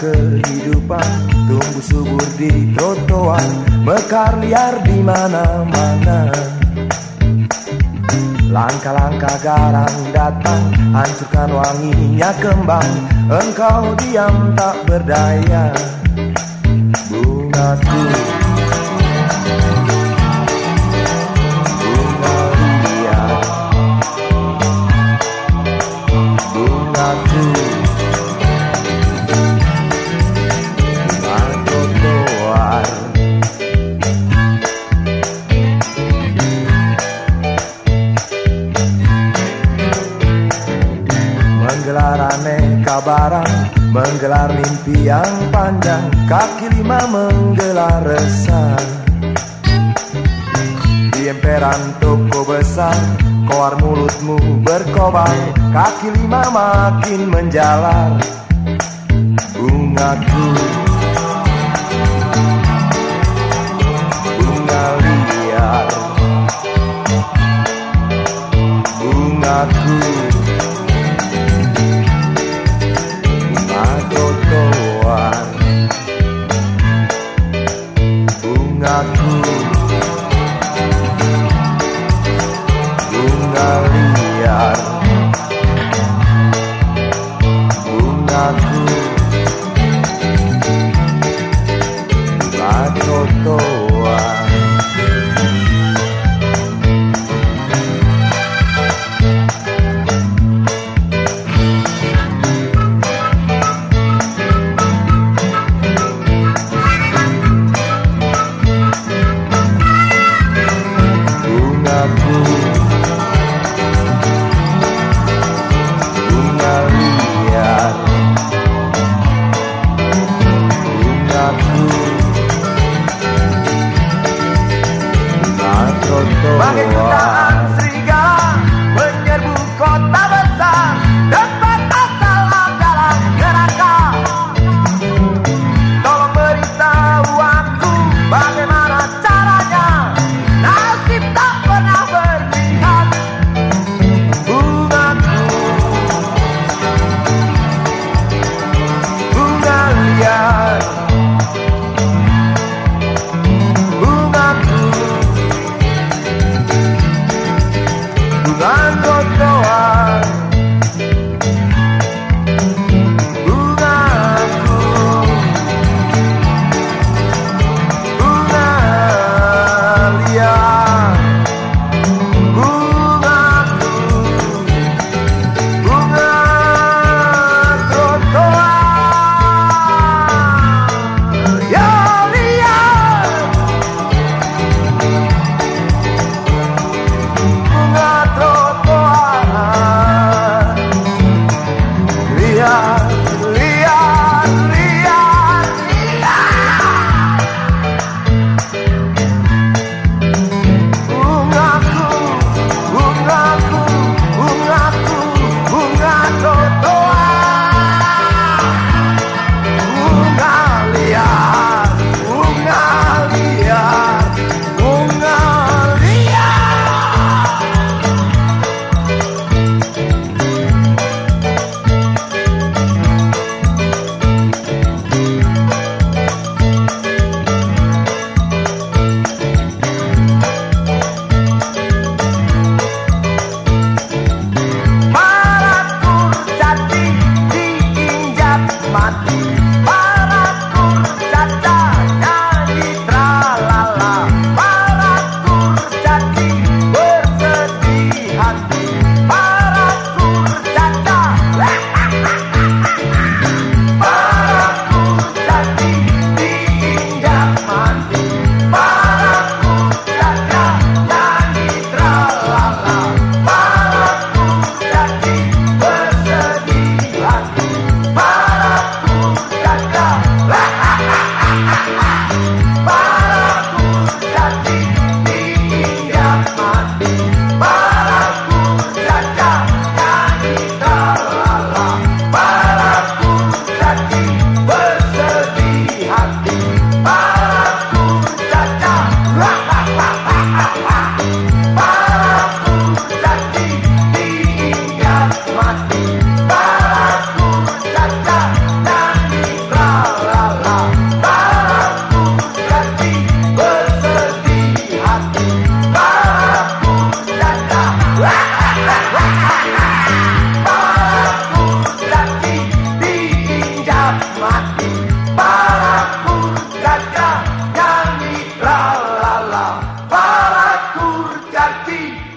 kehidupan. Tumbuh subur di trotoar Mekar liar di mana-mana. Langkah-langkah garang datang Hancurkan wanginya kembang. Engkau diam tak berdaya. Bungaku Menggelar mimpi yang panjang Kaki lima menggelar resah. Di emperan toko besar Koar mulutmu berkobar Kaki lima makin menjalar. Bungaku. Bunga liar. Bungaku Bungaku Bagay ko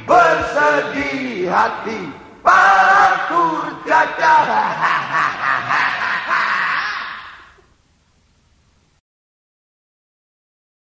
bersedih hati Para kurcaca